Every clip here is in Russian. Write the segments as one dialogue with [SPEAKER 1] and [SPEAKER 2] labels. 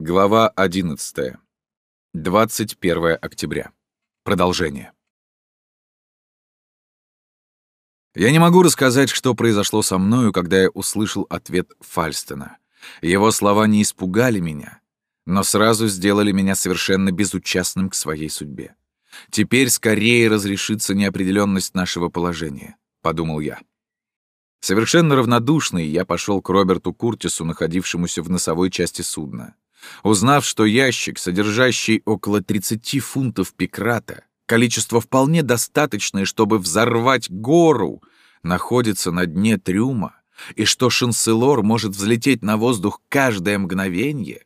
[SPEAKER 1] Глава 11. 21 октября. Продолжение. Я не могу рассказать, что произошло со мною, когда я услышал ответ Фальстена. Его слова не испугали меня, но сразу сделали меня совершенно безучастным к своей судьбе. Теперь скорее разрешится неопределенность нашего положения, подумал я. Совершенно равнодушный, я пошел к Роберту Куртису, находившемуся в носовой части судна. Узнав, что ящик, содержащий около 30 фунтов пикрата, количество вполне достаточное, чтобы взорвать гору, находится на дне трюма, и что Шанселор может взлететь на воздух каждое мгновение,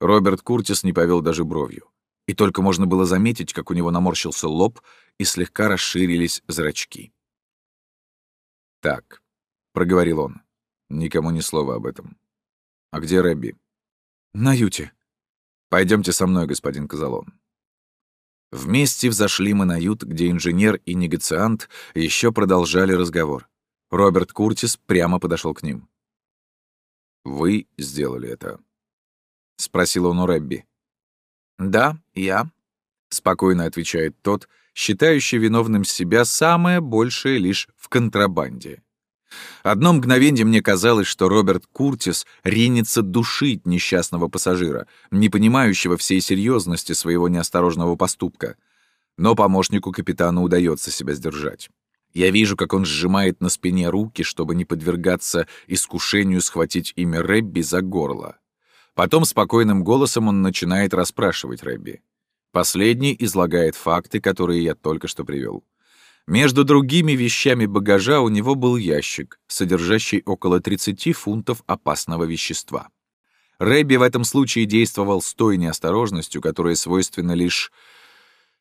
[SPEAKER 1] Роберт Куртис не повел даже бровью. И только можно было заметить, как у него наморщился лоб и слегка расширились зрачки. «Так», — проговорил он, — «никому ни слова об этом. А где Рэбби?»
[SPEAKER 2] «На юте».
[SPEAKER 1] Пойдемте со мной, господин Казалон». Вместе взошли мы на ют, где инженер и негациант еще продолжали разговор. Роберт Куртис прямо подошел к ним. «Вы сделали это?» — спросил он у Рэбби.
[SPEAKER 2] «Да, я», —
[SPEAKER 1] спокойно отвечает тот, считающий виновным себя самое большее лишь в контрабанде. Одно мгновение мне казалось, что Роберт Куртис ринется душить несчастного пассажира, не понимающего всей серьезности своего неосторожного поступка. Но помощнику капитана удается себя сдержать. Я вижу, как он сжимает на спине руки, чтобы не подвергаться искушению схватить имя Рэбби за горло. Потом спокойным голосом он начинает расспрашивать Рэбби. Последний излагает факты, которые я только что привел. Между другими вещами багажа у него был ящик, содержащий около 30 фунтов опасного вещества. Рэбби в этом случае действовал с той неосторожностью, которая свойственна лишь,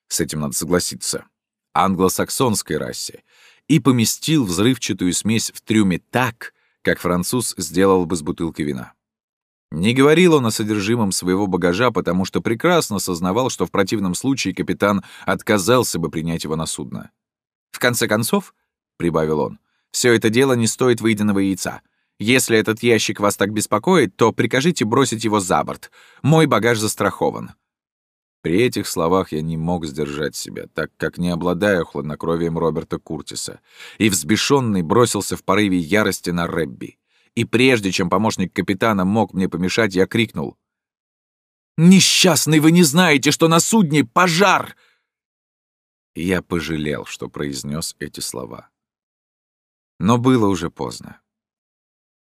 [SPEAKER 1] с этим надо согласиться, англосаксонской расе, и поместил взрывчатую смесь в трюме так, как француз сделал бы с бутылкой вина. Не говорил он о содержимом своего багажа, потому что прекрасно сознавал, что в противном случае капитан отказался бы принять его на судно. В конце концов, — прибавил он, — все это дело не стоит выеденного яйца. Если этот ящик вас так беспокоит, то прикажите бросить его за борт. Мой багаж застрахован». При этих словах я не мог сдержать себя, так как не обладаю хладнокровием Роберта Куртиса, и взбешенный бросился в порыве ярости на Рэбби. И прежде чем помощник капитана мог мне помешать, я крикнул. «Несчастный, вы не знаете, что на судне пожар!» Я пожалел, что произнес эти слова. Но было уже поздно.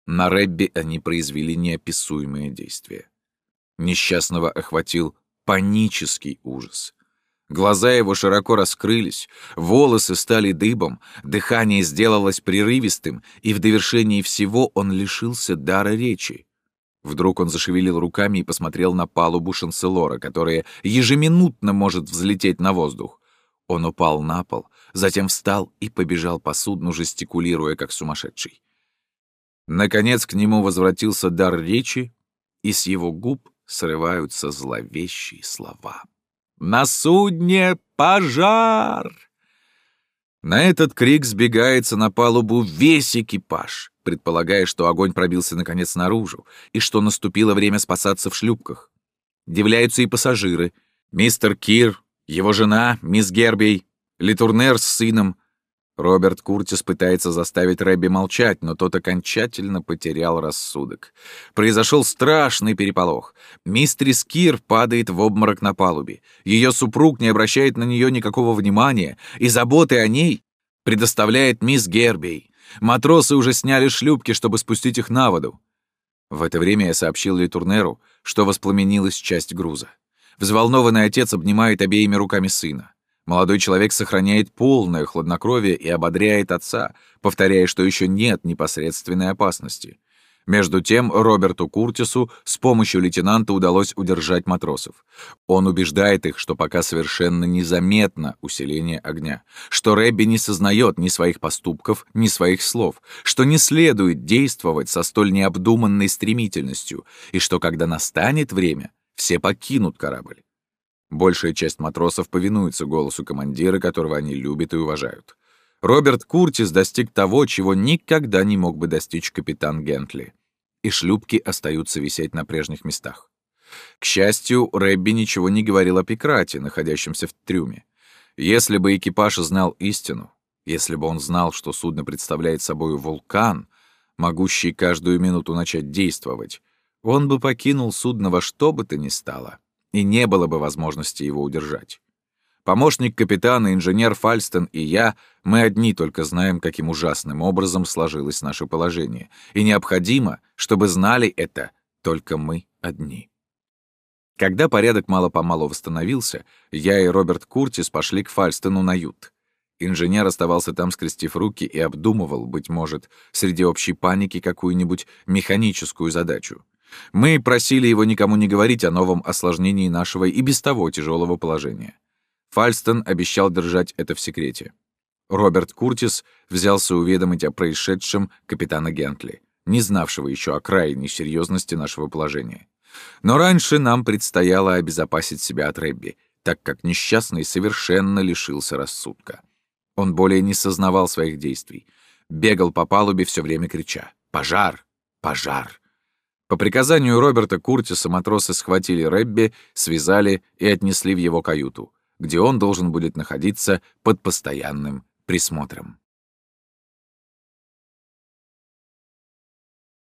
[SPEAKER 1] На Рэбби они произвели неописуемое действие. Несчастного охватил панический ужас. Глаза его широко раскрылись, волосы стали дыбом, дыхание сделалось прерывистым, и в довершении всего он лишился дара речи. Вдруг он зашевелил руками и посмотрел на палубу шанселора, которая ежеминутно может взлететь на воздух. Он упал на пол, затем встал и побежал по судну, жестикулируя как сумасшедший. Наконец к нему возвратился дар речи, и с его губ срываются зловещие слова. «На судне пожар!» На этот крик сбегается на палубу весь экипаж, предполагая, что огонь пробился наконец наружу и что наступило время спасаться в шлюпках. Дивляются и пассажиры. Мистер Кир, его жена, мисс Гербей, Литурнер с сыном. Роберт Куртис пытается заставить Рэбби молчать, но тот окончательно потерял рассудок. Произошел страшный переполох. Мистрис Кир падает в обморок на палубе. Ее супруг не обращает на нее никакого внимания, и заботы о ней предоставляет мисс Гербей. Матросы уже сняли шлюпки, чтобы спустить их на воду. В это время я сообщил Литурнеру, что воспламенилась часть груза. Взволнованный отец обнимает обеими руками сына. Молодой человек сохраняет полное хладнокровие и ободряет отца, повторяя, что еще нет непосредственной опасности. Между тем Роберту Куртису с помощью лейтенанта удалось удержать матросов. Он убеждает их, что пока совершенно незаметно усиление огня, что Рэбби не сознает ни своих поступков, ни своих слов, что не следует действовать со столь необдуманной стремительностью, и что когда настанет время, все покинут корабль. Большая часть матросов повинуется голосу командира, которого они любят и уважают. Роберт Куртис достиг того, чего никогда не мог бы достичь капитан Гентли. И шлюпки остаются висеть на прежних местах. К счастью, Рэбби ничего не говорил о Пекрате, находящемся в трюме. Если бы экипаж знал истину, если бы он знал, что судно представляет собой вулкан, могущий каждую минуту начать действовать, он бы покинул судно во что бы то ни стало, и не было бы возможности его удержать. Помощник капитана, инженер Фальстон и я, мы одни только знаем, каким ужасным образом сложилось наше положение, и необходимо, чтобы знали это только мы одни. Когда порядок мало-помалу восстановился, я и Роберт Куртис пошли к Фальстону на ют. Инженер оставался там, скрестив руки, и обдумывал, быть может, среди общей паники какую-нибудь механическую задачу. Мы просили его никому не говорить о новом осложнении нашего и без того тяжелого положения. Фальстон обещал держать это в секрете. Роберт Куртис взялся уведомить о происшедшем капитана Гентли, не знавшего еще о крайней серьезности нашего положения. Но раньше нам предстояло обезопасить себя от Рэбби, так как несчастный совершенно лишился рассудка. Он более не сознавал своих действий. Бегал по палубе, все время крича «Пожар! Пожар!». По приказанию Роберта Куртиса матросы схватили Рэбби, связали и отнесли в его каюту где он должен будет находиться под постоянным присмотром.